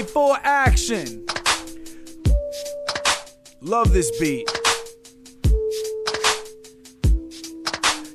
ready for action. Love this beat.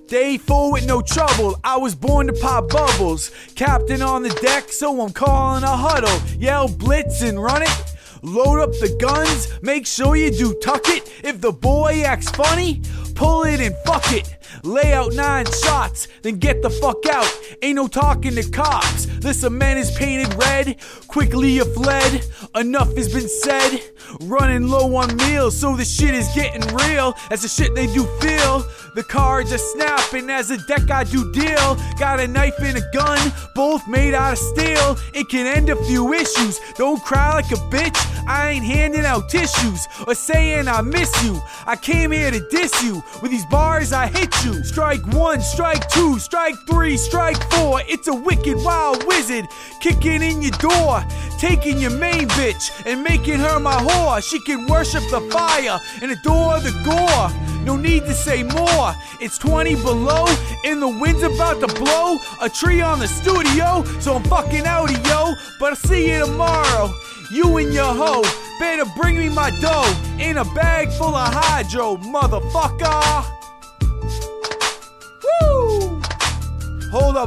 Day four with no trouble. I was born to pop bubbles. Captain on the deck, so I'm calling a huddle. Yell blitz and run it. Load up the guns, make sure you do tuck it. If the boy acts funny, pull it and fuck it. Lay out nine shots, then get the fuck out. Ain't no talking to cops. This a man is painted red. Quickly you fled. Enough has been said. Running low on meals, so the shit is getting real. That's the shit they do feel. The cards are snapping as a deck I do deal. Got a knife and a gun, both made out of steel. It can end a few issues. Don't cry like a bitch. I ain't handing out tissues or saying I miss you. I came here to diss you. With these bars, I hit you. Strike one, strike two, strike three, strike four. It's a wicked wild wizard kicking in your door, taking your main bitch and making her my whore. She can worship the fire and adore the gore. No need to say more. It's 20 below, and the wind's about to blow. A tree on the studio, so I'm fucking out of yo. But I'll see you tomorrow. You and your hoe better bring me my dough in a bag full of hydro, motherfucker.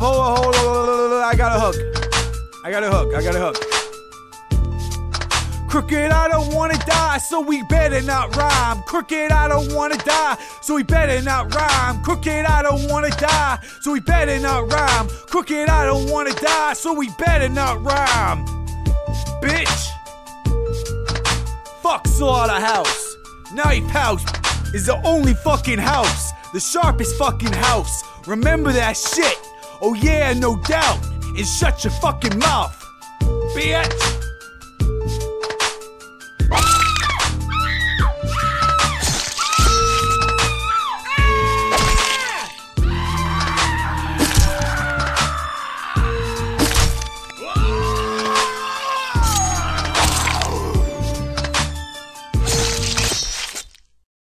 Up, hold up, hold up, hold up. I got a hook. I got a hook. I got a hook. Crooked, I don't wanna die, so we better not rhyme. Crooked, I don't wanna die, so we better not rhyme. Crooked, I don't wanna die, so we better not rhyme. Crooked, I don't wanna die, so we better not rhyme. Bitch! Fuck Slaughterhouse. Knife House is the only fucking house. The sharpest fucking house. Remember that shit. Oh yeah, no doubt. And shut your fucking mouth. Bitch!